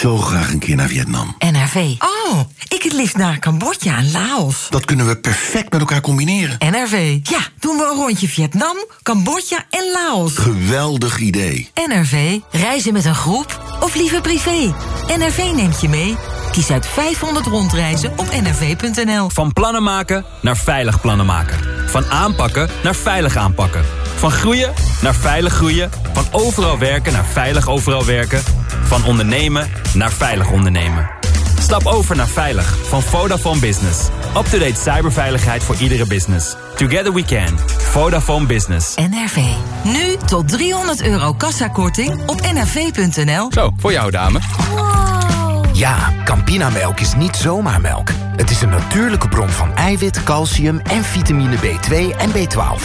zo graag een keer naar Vietnam. NRV. Oh, ik het liefst naar Cambodja en Laos. Dat kunnen we perfect met elkaar combineren. NRV. Ja, doen we een rondje Vietnam, Cambodja en Laos. Geweldig idee. NRV. Reizen met een groep of liever privé. NRV neemt je mee. Kies uit 500 rondreizen op nrv.nl. Van plannen maken naar veilig plannen maken. Van aanpakken naar veilig aanpakken. Van groeien naar veilig groeien. Van overal werken naar veilig overal werken. Van ondernemen naar veilig ondernemen. Stap over naar Veilig van Vodafone Business. Up-to-date cyberveiligheid voor iedere business. Together we can. Vodafone Business. NRV. Nu tot 300 euro kassakorting op nrv.nl. Zo, voor jou dame. Ja, Campinamelk is niet zomaar melk. Het is een natuurlijke bron van eiwit, calcium en vitamine B2 en B12.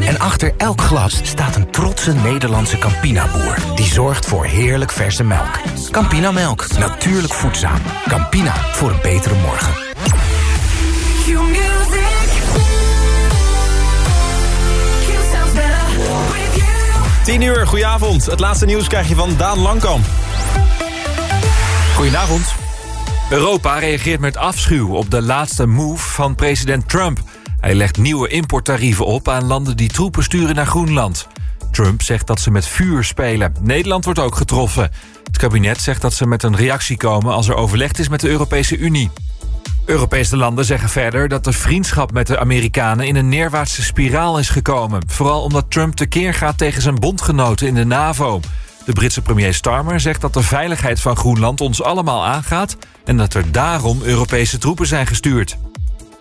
En achter elk glas staat een trotse Nederlandse Campina-boer... die zorgt voor heerlijk verse melk. Campinamelk, natuurlijk voedzaam. Campina, voor een betere morgen. 10 uur, goedenavond. Het laatste nieuws krijg je van Daan Langkamp. Goedenavond. Europa reageert met afschuw op de laatste move van president Trump. Hij legt nieuwe importtarieven op aan landen die troepen sturen naar Groenland. Trump zegt dat ze met vuur spelen. Nederland wordt ook getroffen. Het kabinet zegt dat ze met een reactie komen als er overlegd is met de Europese Unie. Europese landen zeggen verder dat de vriendschap met de Amerikanen in een neerwaartse spiraal is gekomen. Vooral omdat Trump tekeer gaat tegen zijn bondgenoten in de NAVO. De Britse premier Starmer zegt dat de veiligheid van Groenland ons allemaal aangaat... en dat er daarom Europese troepen zijn gestuurd.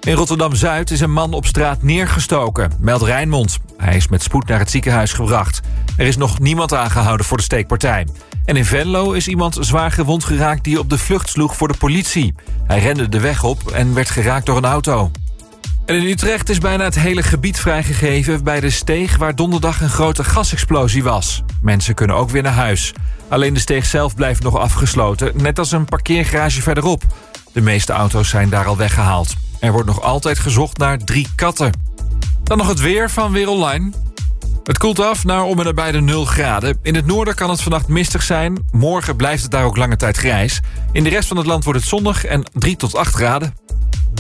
In Rotterdam-Zuid is een man op straat neergestoken, meldt Rijnmond. Hij is met spoed naar het ziekenhuis gebracht. Er is nog niemand aangehouden voor de steekpartij. En in Venlo is iemand zwaar gewond geraakt die op de vlucht sloeg voor de politie. Hij rende de weg op en werd geraakt door een auto. En in Utrecht is bijna het hele gebied vrijgegeven bij de steeg... waar donderdag een grote gasexplosie was. Mensen kunnen ook weer naar huis. Alleen de steeg zelf blijft nog afgesloten, net als een parkeergarage verderop. De meeste auto's zijn daar al weggehaald. Er wordt nog altijd gezocht naar drie katten. Dan nog het weer van Weer Online. Het koelt af naar om en nabij de 0 graden. In het noorden kan het vannacht mistig zijn. Morgen blijft het daar ook lange tijd grijs. In de rest van het land wordt het zonnig en 3 tot 8 graden.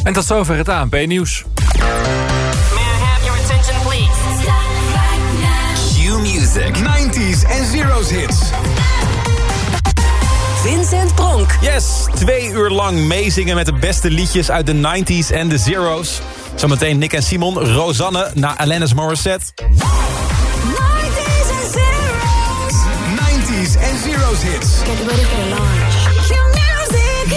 En tot zover het ANP-nieuws. Q-Music. 90s en Zero's hits. Vincent Pronk. Yes, twee uur lang meezingen met de beste liedjes uit de 90s en de Zero's. Zometeen Nick en Simon, Rosanne naar Alanis Morissette. En hits. Get ready for the launch. Q-Music.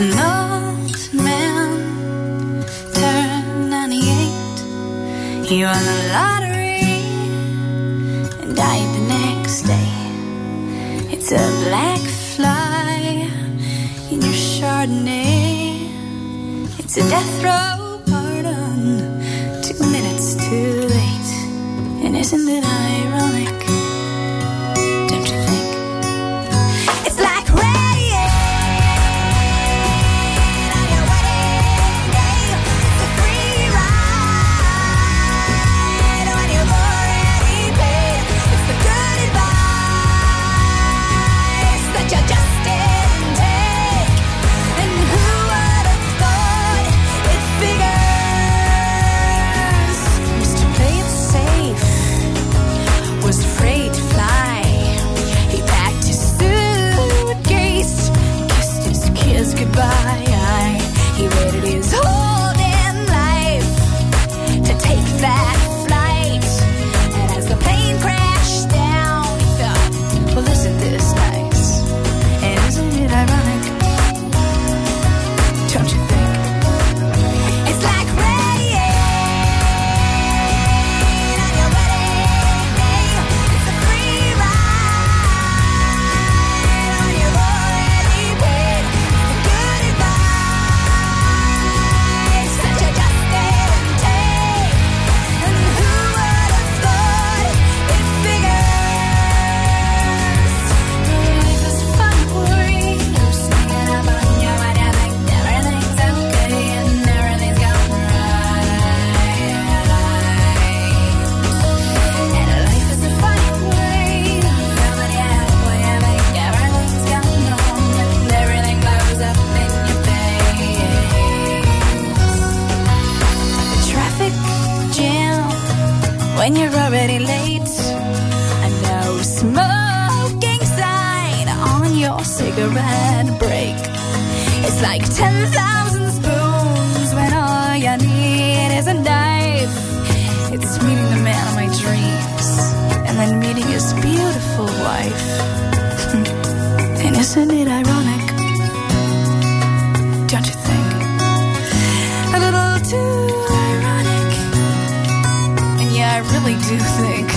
An old man turned 98. He won the lottery and died the next day. It's a black fly in your Chardonnay. It's a death row pardon. Two minutes too late. And isn't it ironic? wife. and isn't it ironic? Don't you think? A little too ironic. And yeah, I really do think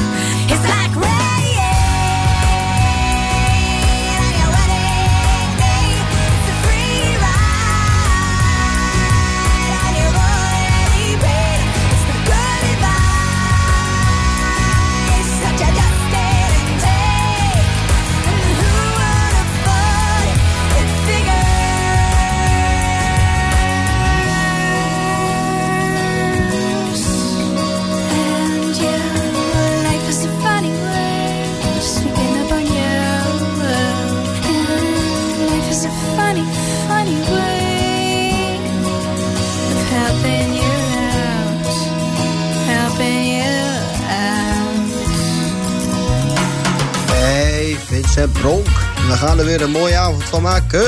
gaan er weer een mooie avond van maken.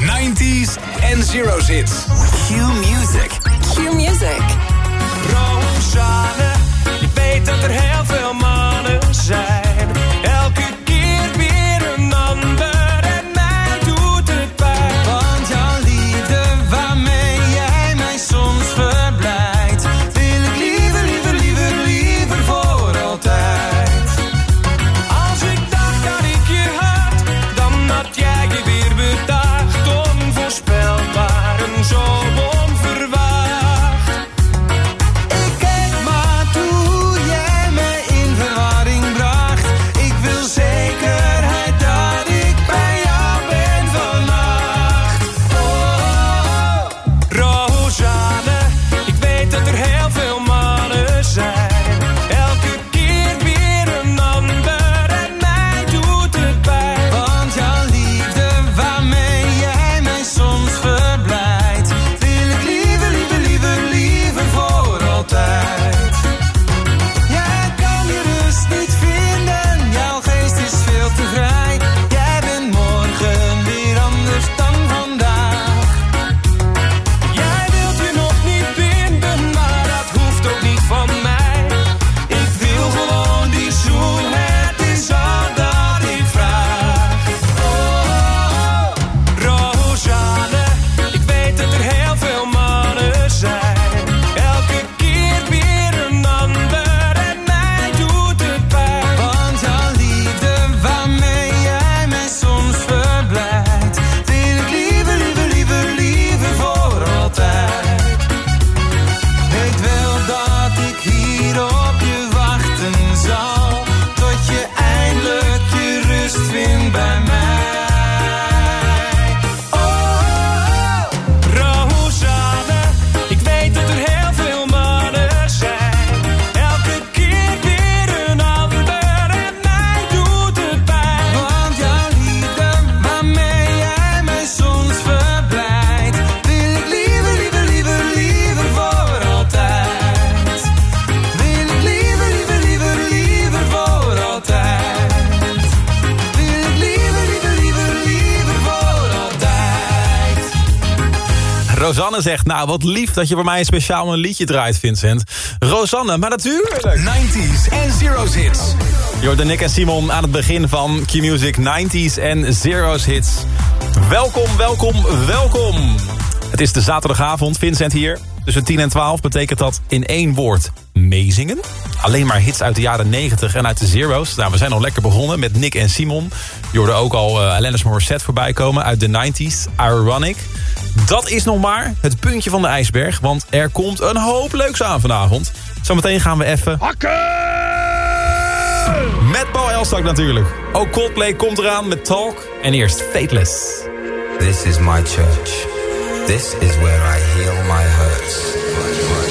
90s en Zero Hits. Q Music. Q Music. nou, wat lief dat je voor mij een speciaal een liedje draait, Vincent. Rosanne, maar natuurlijk. 90s en Zero's Hits. Jorde, Nick en Simon aan het begin van Q-Music 90s en Zero's Hits. Welkom, welkom, welkom. Het is de zaterdagavond, Vincent hier. Tussen 10 en 12 betekent dat in één woord meezingen. Alleen maar hits uit de jaren 90 en uit de Zero's. Nou, we zijn al lekker begonnen met Nick en Simon. Je ook al uh, Alanis Morissette voorbij komen uit de 90s. Ironic dat is nog maar het puntje van de ijsberg. Want er komt een hoop leuks aan vanavond. Zometeen gaan we even... Hakken! Met Paul Elstak natuurlijk. Ook Coldplay komt eraan met Talk. En eerst Fateless. This is my church. This is where I heal my hurts.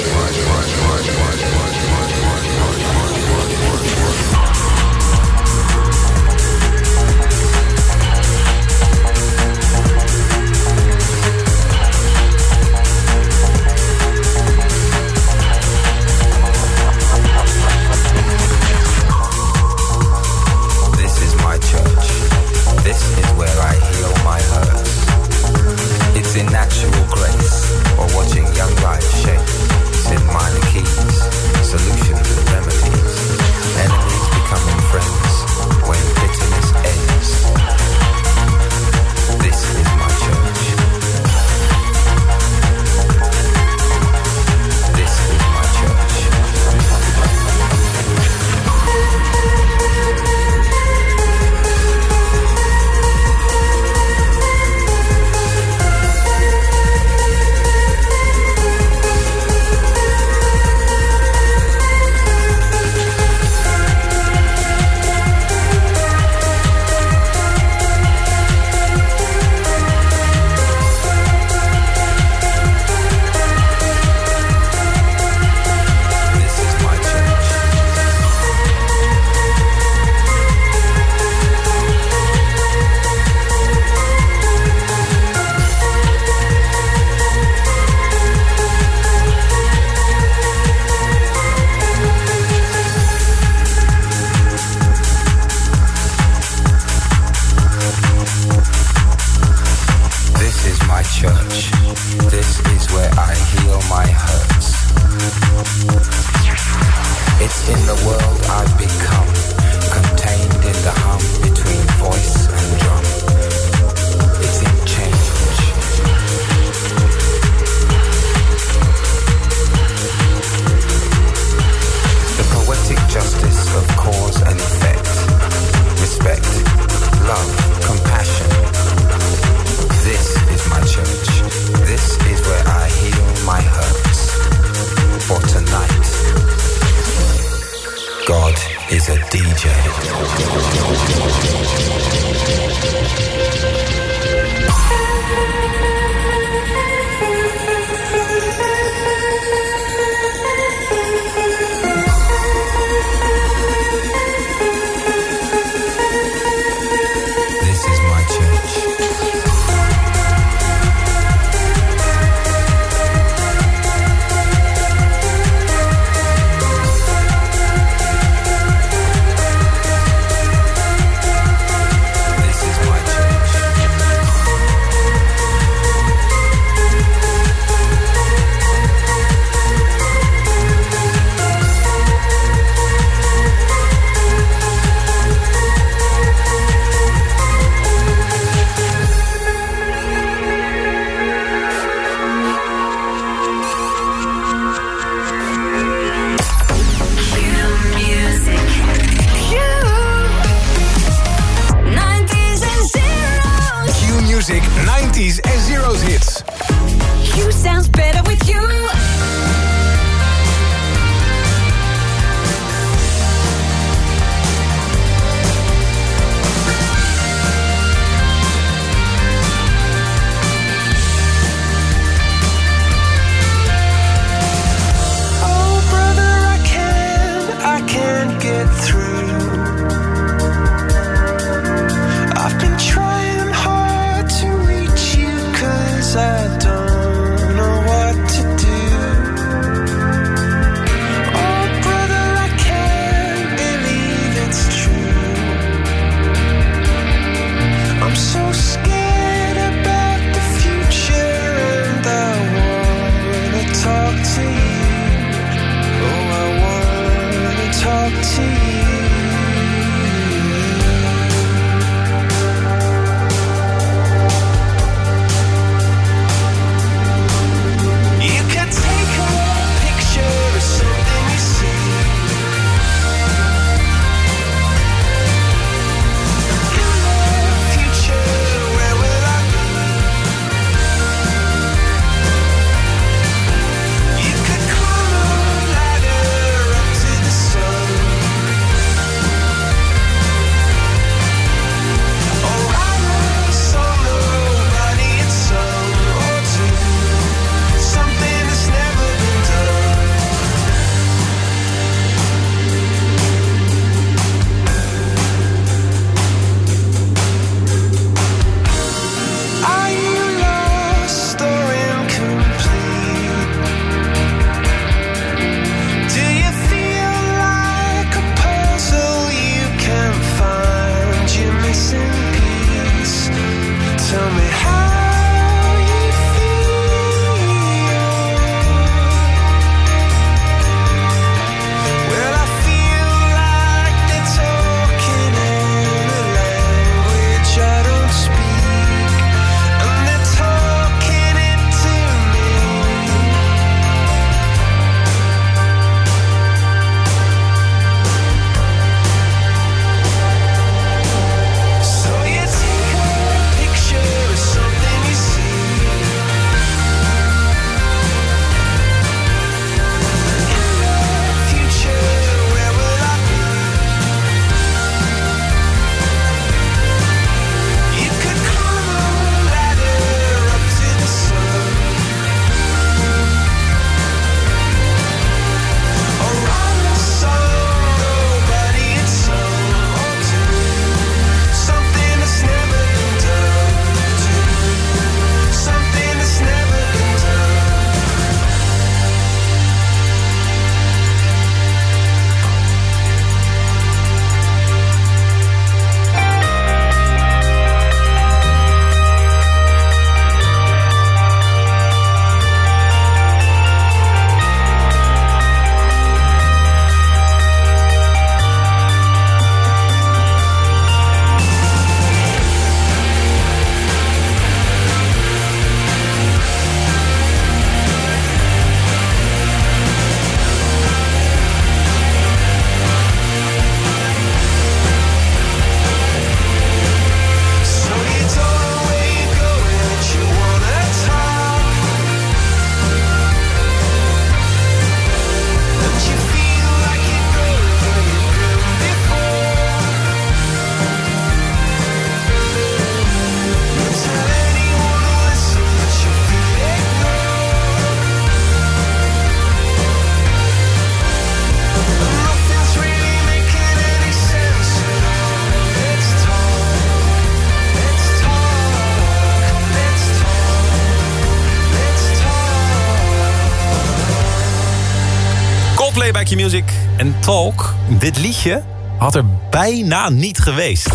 Q Music en Talk. Dit liedje had er bijna niet geweest.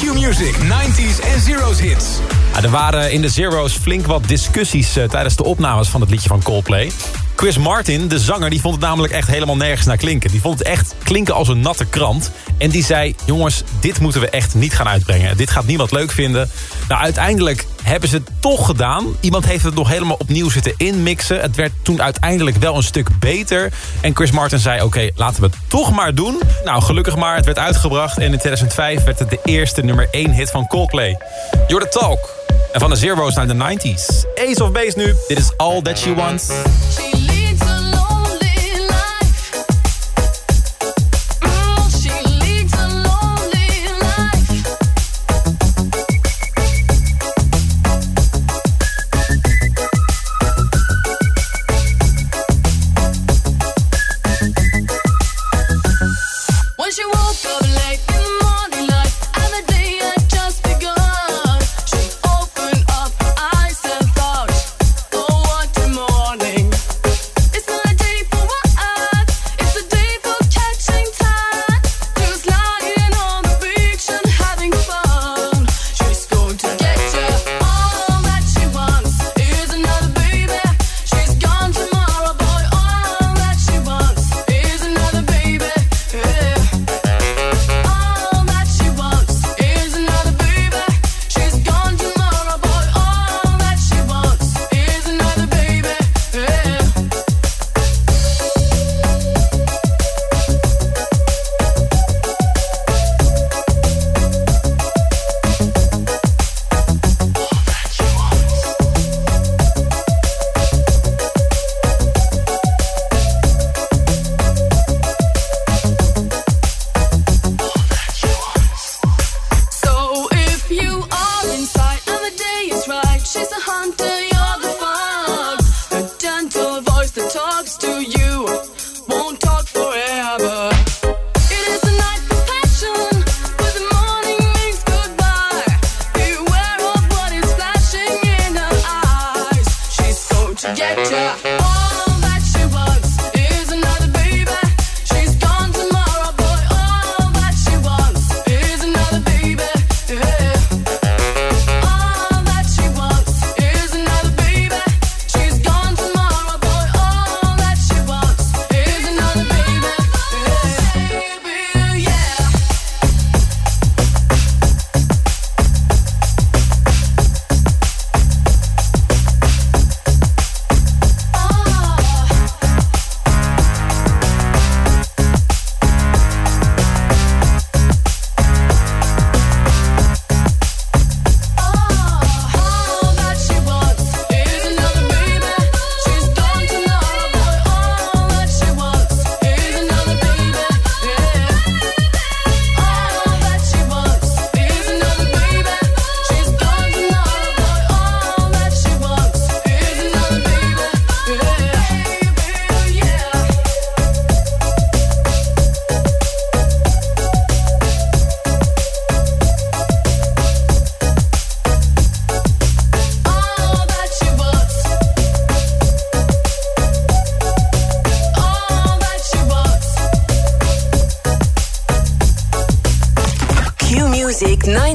Q Music, 90s en Zero's hits. Ja, er waren in de Zero's flink wat discussies eh, tijdens de opnames van het liedje van Coldplay. Chris Martin, de zanger, die vond het namelijk echt helemaal nergens naar klinken. Die vond het echt klinken als een natte krant. En die zei, jongens, dit moeten we echt niet gaan uitbrengen. Dit gaat niemand leuk vinden. Nou, uiteindelijk hebben ze het toch gedaan. Iemand heeft het nog helemaal opnieuw zitten inmixen. Het werd toen uiteindelijk wel een stuk beter. En Chris Martin zei, oké, laten we het toch maar doen. Nou, gelukkig maar, het werd uitgebracht. En in 2005 werd het de eerste nummer 1 hit van Coldplay. You're the Talk. En van de Zero's naar de 90s. Ace of Base nu, dit is All That She Wants.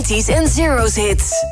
90s en zeros hits.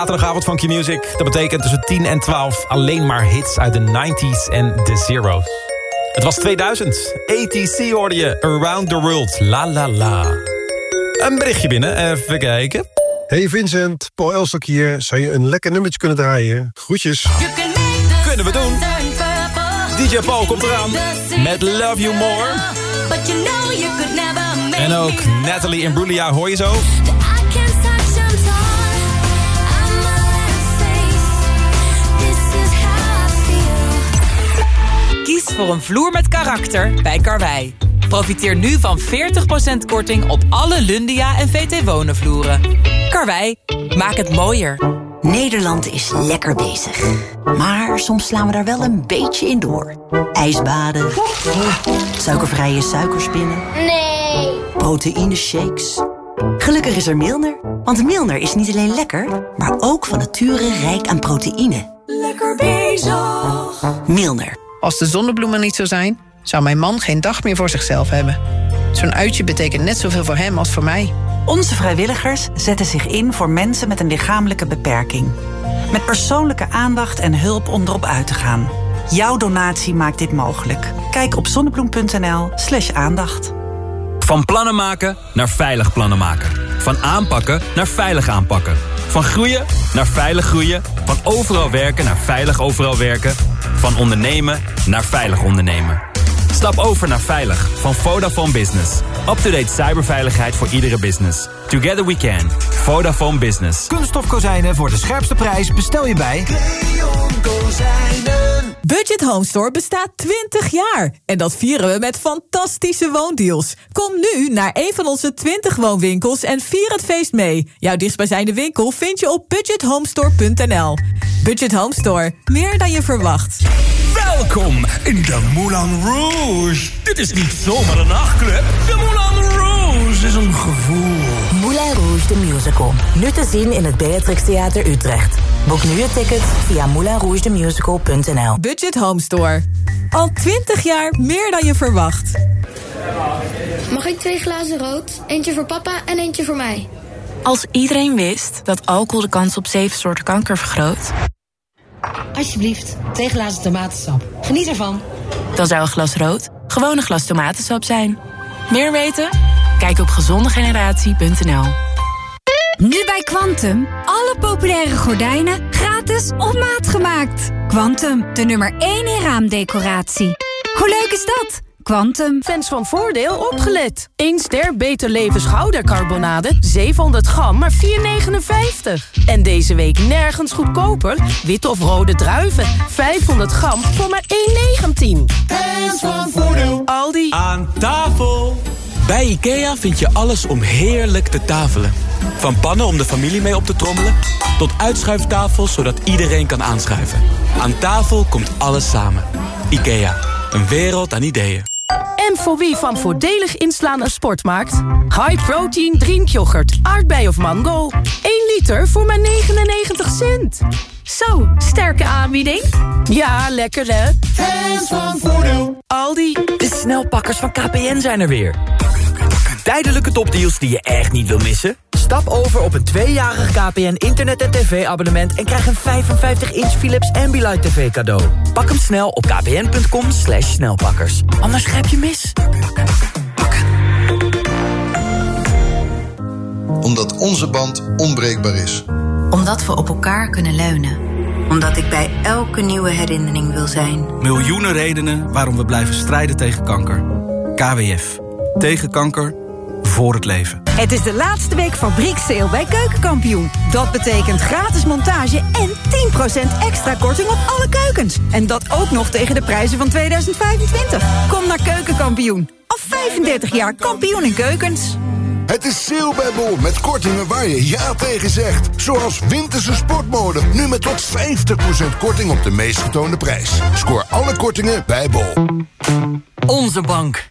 Zaterdagavond van Q-Music. Dat betekent tussen 10 en 12 alleen maar hits uit de 90s en de zeros. Het was 2000. ATC hoorde je. Around the World. La la la. Een berichtje binnen. Even kijken. Hey Vincent, Paul Elstok hier. Zou je een lekker nummertje kunnen draaien? Groetjes. Kunnen we doen. DJ Paul komt eraan. Met Love You More. En ook Natalie Imbruglia hoor je zo. Voor een vloer met karakter bij Karwei. Profiteer nu van 40% korting op alle Lundia en VT Wonen vloeren. Karwei, maak het mooier. Nederland is lekker bezig. Maar soms slaan we daar wel een beetje in door. Ijsbaden. Suikervrije suikerspinnen. Nee. Proteïneshakes. Gelukkig is er Milner. Want Milner is niet alleen lekker, maar ook van nature rijk aan proteïne. Lekker bezig. Milner. Als de zonnebloemen niet zo zijn, zou mijn man geen dag meer voor zichzelf hebben. Zo'n uitje betekent net zoveel voor hem als voor mij. Onze vrijwilligers zetten zich in voor mensen met een lichamelijke beperking. Met persoonlijke aandacht en hulp om erop uit te gaan. Jouw donatie maakt dit mogelijk. Kijk op zonnebloem.nl slash aandacht. Van plannen maken naar veilig plannen maken. Van aanpakken naar veilig aanpakken. Van groeien naar veilig groeien. Van overal werken naar veilig overal werken. Van ondernemen naar veilig ondernemen. Stap over naar Veilig van Vodafone Business. Up-to-date cyberveiligheid voor iedere business. Together we can. Vodafone Business. Kunststof kozijnen voor de scherpste prijs bestel je bij... Budget Home Store bestaat 20 jaar. En dat vieren we met fantastische woondeals. Kom nu naar een van onze 20 woonwinkels en vier het feest mee. Jouw dichtstbijzijnde winkel vind je op budgethomestore.nl. Budget Home Store. Meer dan je verwacht. Welkom in de Moulin Rouge. Dit is niet zomaar een nachtclub. De Moulin Rouge is een gevoel. Moulin Rouge the Musical. Nu te zien in het Beatrix Theater Utrecht. Boek nu je ticket via moulinrougethemusical.nl Budget Home Store. Al 20 jaar meer dan je verwacht. Mag ik twee glazen rood? Eentje voor papa en eentje voor mij. Als iedereen wist dat alcohol de kans op zeven soorten kanker vergroot... Alsjeblieft, twee glazen tomatensap. Geniet ervan. dan zou een glas rood gewoon een glas tomatensap zijn. Meer weten? Kijk op gezondegeneratie.nl Nu bij Quantum. Alle populaire gordijnen gratis op maat gemaakt. Quantum, de nummer 1 in raamdecoratie. Hoe leuk is dat? Quantum. Fans van Voordeel opgelet. 1 ster Beter Leven schoudercarbonade, 700 gram, maar 4,59. En deze week nergens goedkoper. Witte of rode druiven, 500 gram voor maar 1,19. Fans van Voordeel. Aldi. Aan tafel! Bij IKEA vind je alles om heerlijk te tafelen. Van pannen om de familie mee op te trommelen... tot uitschuiftafels zodat iedereen kan aanschuiven. Aan tafel komt alles samen. IKEA, een wereld aan ideeën. En voor wie van voordelig inslaan een sport maakt? High protein drinkyoghurt, aardbei of mango. 1 liter voor maar 99 cent. Zo, sterke aanbieding. Ja, lekker hè? Fans van Voordeel. Aldi. De snelpakkers van KPN zijn er weer. Tijdelijke topdeals die je echt niet wil missen? Stap over op een tweejarig KPN internet- en tv-abonnement... en krijg een 55-inch Philips Ambilight TV cadeau. Pak hem snel op kpn.com slash snelpakkers. Anders grijp je mis. Omdat onze band onbreekbaar is. Omdat we op elkaar kunnen leunen. Omdat ik bij elke nieuwe herinnering wil zijn. Miljoenen redenen waarom we blijven strijden tegen kanker. KWF. Tegen kanker. Voor het leven. Het is de laatste week fabriekssale bij Keukenkampioen. Dat betekent gratis montage en 10% extra korting op alle keukens. En dat ook nog tegen de prijzen van 2025. Kom naar Keukenkampioen. Al 35 jaar kampioen in keukens. Het is sale bij Bol met kortingen waar je ja tegen zegt. Zoals winterse sportmode. Nu met tot 50% korting op de meest getoonde prijs. Scoor alle kortingen bij Bol. Onze bank.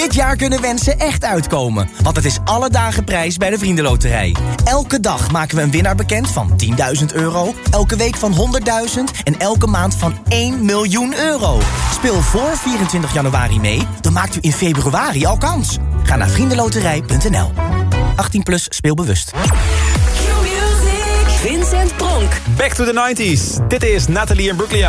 Dit jaar kunnen wensen echt uitkomen. Want het is alle dagen prijs bij de Vriendenloterij. Elke dag maken we een winnaar bekend van 10.000 euro... elke week van 100.000 en elke maand van 1 miljoen euro. Speel voor 24 januari mee, dan maakt u in februari al kans. Ga naar vriendenloterij.nl. 18 plus speelbewust. Vincent Pronk. Back to the 90s. Dit is Nathalie en Brooklyn.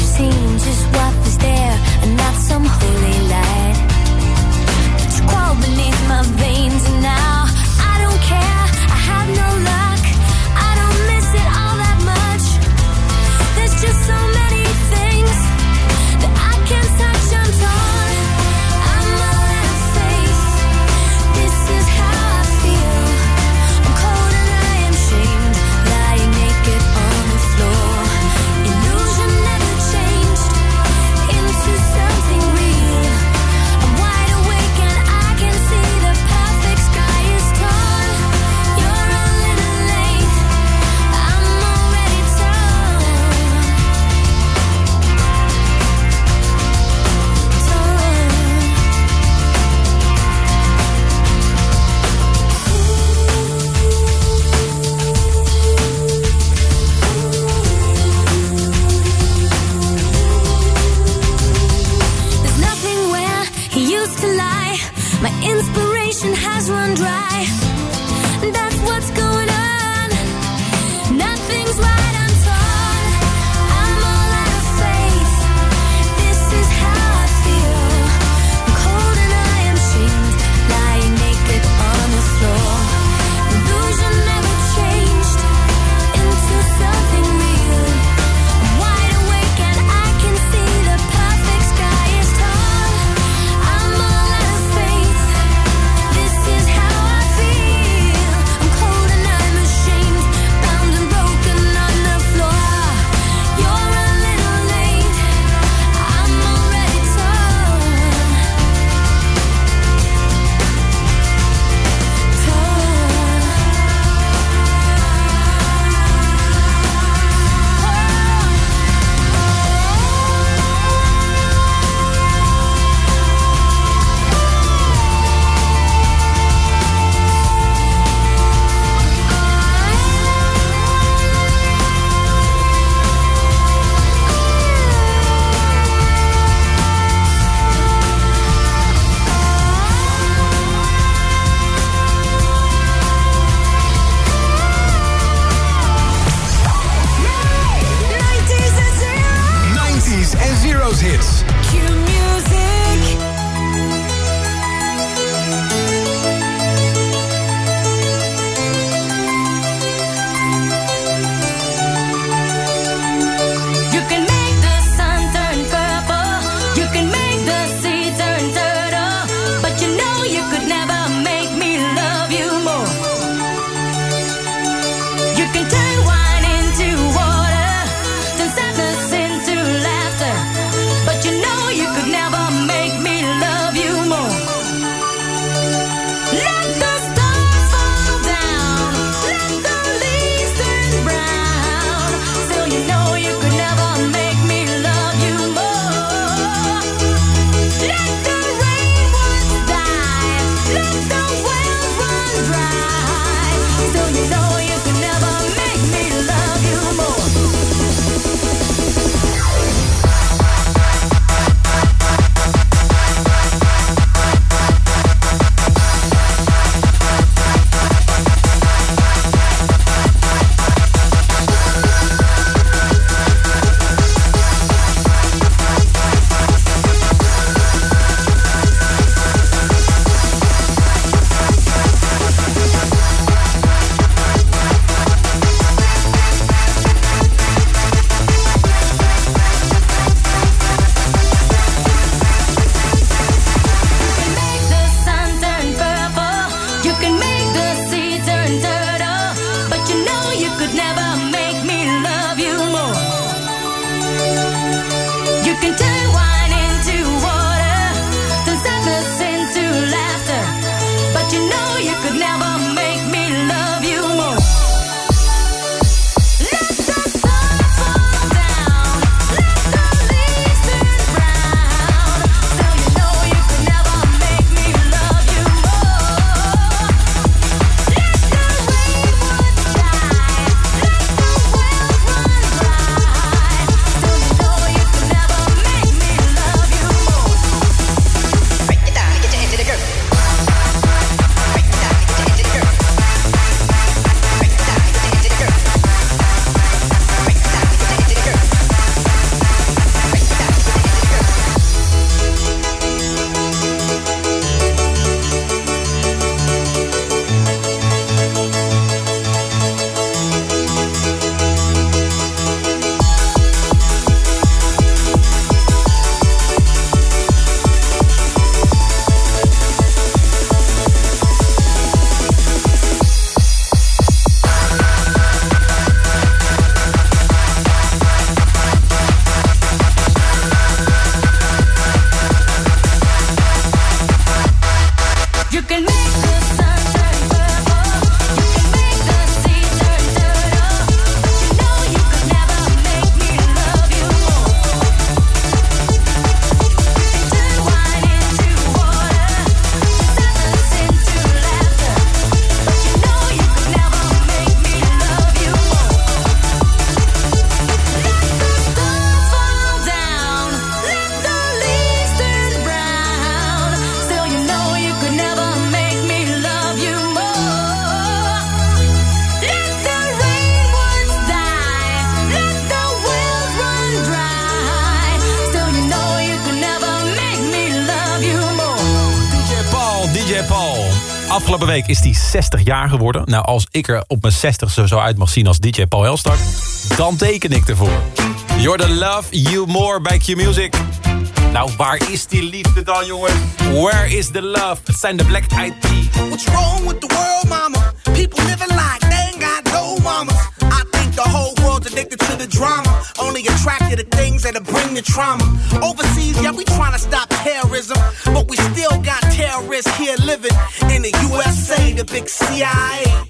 Seen just what is there, and not some hope. You can 60 jaar geworden. Nou, als ik er op mijn 60ste zo uit mag zien als DJ Paul Elstak... dan teken ik ervoor. You're the love you more bij Q-Music. Nou, waar is die liefde dan, jongens? Where is the love? Het zijn de Black Eyed Peas. What's wrong with the world, mama? People living like they ain't got no mamas. I think the whole addicted to the drama. Only attracted to things that'll bring the trauma. Overseas, yeah, we trying to stop terrorism. But we still got terrorists here living in the USA, the big CIA.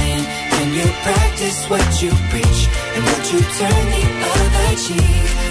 You practice what you preach and what you turn the other cheek.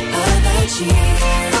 一起。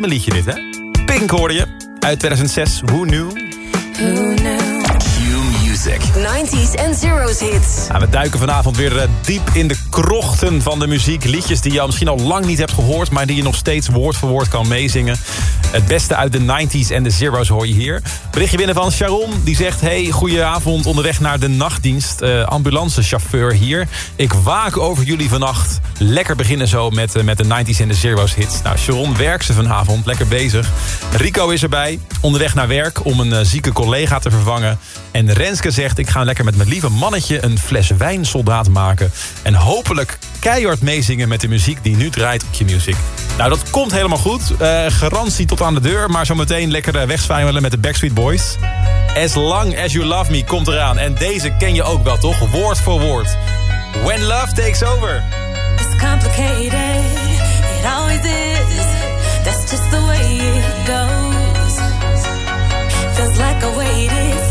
beetje een eh, vergeet me liedje dit, hè? Pink hoorde je. Uit 2006. Who knew? Who knew? Q Music. 90s en zeros hits. Ja, we duiken vanavond weer eh, diep in de krochten van de muziek. Liedjes die je misschien al lang niet hebt gehoord... maar die je nog steeds woord voor woord kan meezingen. Het beste uit de 90s en de zeros hoor je hier. Berichtje binnen van Sharon. Die zegt... Hey, goedenavond onderweg naar de nachtdienst. Eh, ambulancechauffeur hier. Ik waak over jullie vannacht. Lekker beginnen zo met, eh, met de 90s en de zeros hits. Nou, Sharon werkt ze vanavond. Lekker bezig. Rico is erbij. Onderweg naar werk om een eh, zieke collega te vervangen. En Renske zegt... Ik ga lekker met mijn lieve mannetje een fles wijnsoldaat maken. En hopelijk keihard meezingen met de muziek die nu draait op je music. Nou, dat komt helemaal goed. Eh, garantie tot aan de deur. Maar zometeen lekker eh, wegzwijmelen met de Backstreet Boys. As Long As You Love Me komt eraan. En deze ken je ook wel, toch? Woord voor woord. When Love Takes Over. It's complicated, it always is. That's just the way it goes. Feels like I waited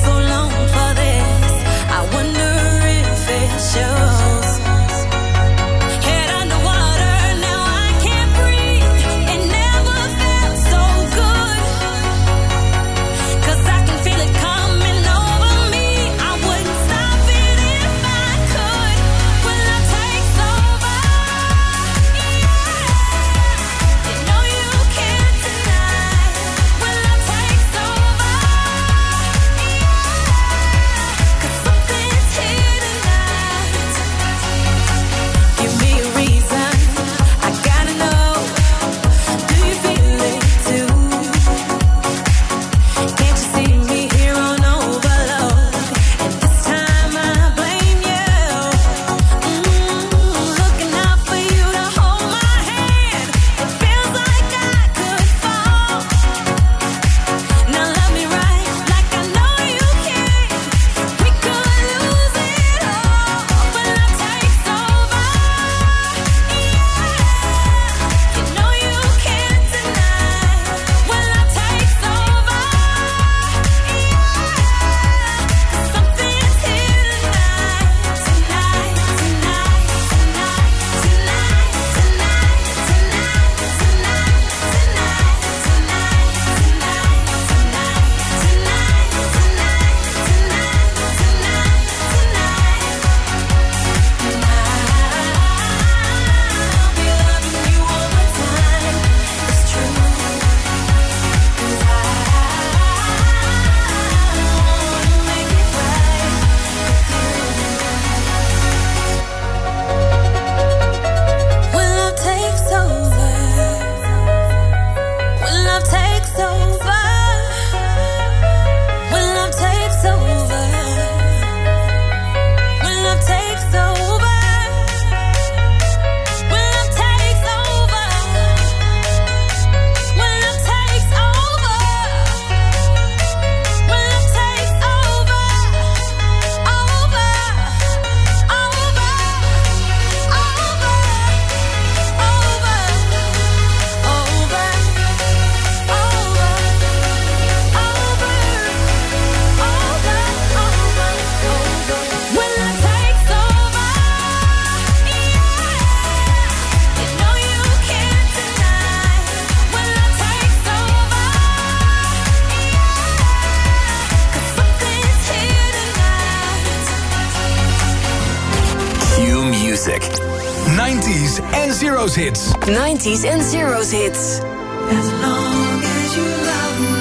Music. 90s and Zero's hits. 90s and Zero's hits. As long as you love me.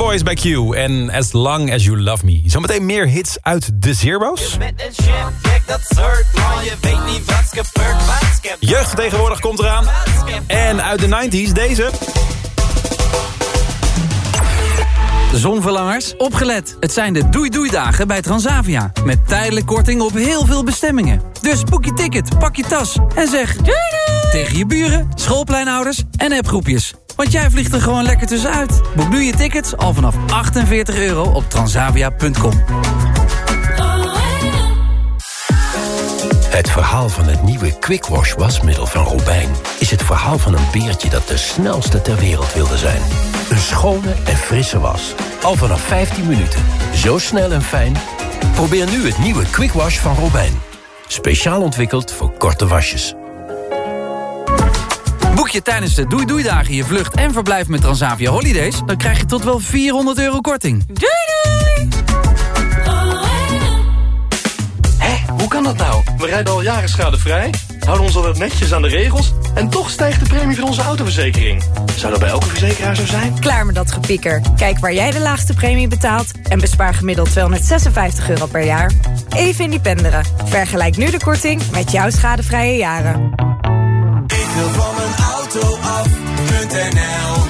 Boys bij Q en As Long As You Love Me. Zometeen meer hits uit de Zero's. Jeugd tegenwoordig komt eraan. En uit de 90s deze. Zonverlangers, opgelet. Het zijn de doei-doei-dagen bij Transavia. Met tijdelijk korting op heel veel bestemmingen. Dus boek je ticket, pak je tas en zeg... Doei doei! Tegen je buren, schoolpleinouders en appgroepjes. Want jij vliegt er gewoon lekker tussenuit. Boek nu je tickets al vanaf 48 euro op transavia.com. Het verhaal van het nieuwe Quick Wash wasmiddel van Robijn... is het verhaal van een beertje dat de snelste ter wereld wilde zijn. Een schone en frisse was. Al vanaf 15 minuten. Zo snel en fijn. Probeer nu het nieuwe Quick Wash van Robijn. Speciaal ontwikkeld voor korte wasjes. Boek je tijdens de Doei Doei Dagen je vlucht en verblijf met Transavia Holidays... dan krijg je tot wel 400 euro korting. Doei doei! Hoe kan dat nou? We rijden al jaren schadevrij, houden ons altijd netjes aan de regels... en toch stijgt de premie van onze autoverzekering. Zou dat bij elke verzekeraar zo zijn? Klaar met dat gepieker. Kijk waar jij de laagste premie betaalt... en bespaar gemiddeld 256 euro per jaar. Even independeren. Vergelijk nu de korting met jouw schadevrije jaren. Wil van mijn auto af.nl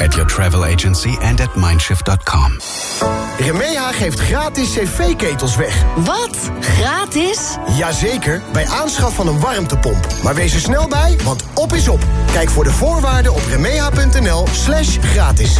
At your travel agency and at mindshift.com. Remeha geeft gratis cv-ketels weg. Wat? Gratis? Jazeker, bij aanschaf van een warmtepomp. Maar wees er snel bij, want op is op. Kijk voor de voorwaarden op remeha.nl slash gratis.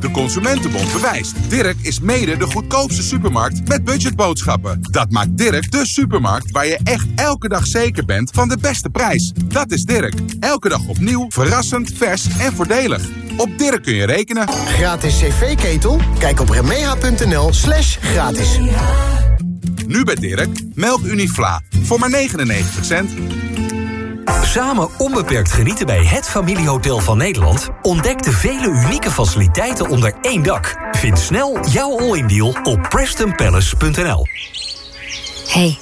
De Consumentenbond bewijst. Dirk is mede de goedkoopste supermarkt met budgetboodschappen. Dat maakt Dirk de supermarkt waar je echt elke dag zeker bent van de beste prijs. Dat is Dirk. Elke dag opnieuw, verrassend, vers en voordelig. Op Dirk kun je rekenen. Gratis cv-ketel? Kijk op remeha.nl slash gratis. Nu bij Dirk, melk Unifla. Voor maar 99 cent. Samen onbeperkt genieten bij het familiehotel van Nederland. Ontdek de vele unieke faciliteiten onder één dak. Vind snel jouw all-in deal op prestonpalace.nl. hey,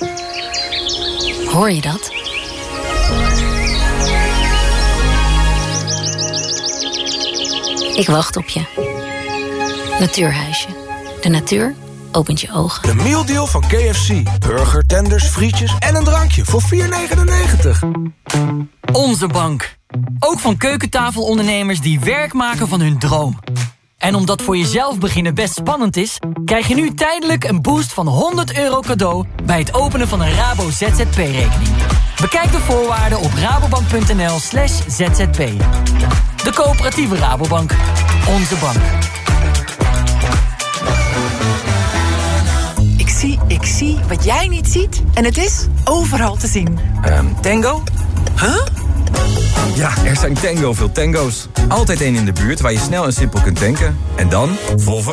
hoor je dat? Ik wacht op je. Natuurhuisje. De natuur opent je ogen. De mealdeal van KFC. Burger, tenders, frietjes en een drankje voor 4,99. Onze bank. Ook van keukentafelondernemers die werk maken van hun droom. En omdat voor jezelf beginnen best spannend is... krijg je nu tijdelijk een boost van 100 euro cadeau... bij het openen van een Rabo ZZP-rekening. Bekijk de voorwaarden op rabobank.nl slash zzp. De coöperatieve Rabobank. Onze bank. Zie, ik zie wat jij niet ziet. En het is overal te zien. Ehm, tango? Huh? Ja, er zijn tango veel tango's. Altijd één in de buurt waar je snel en simpel kunt tanken. En dan vol voor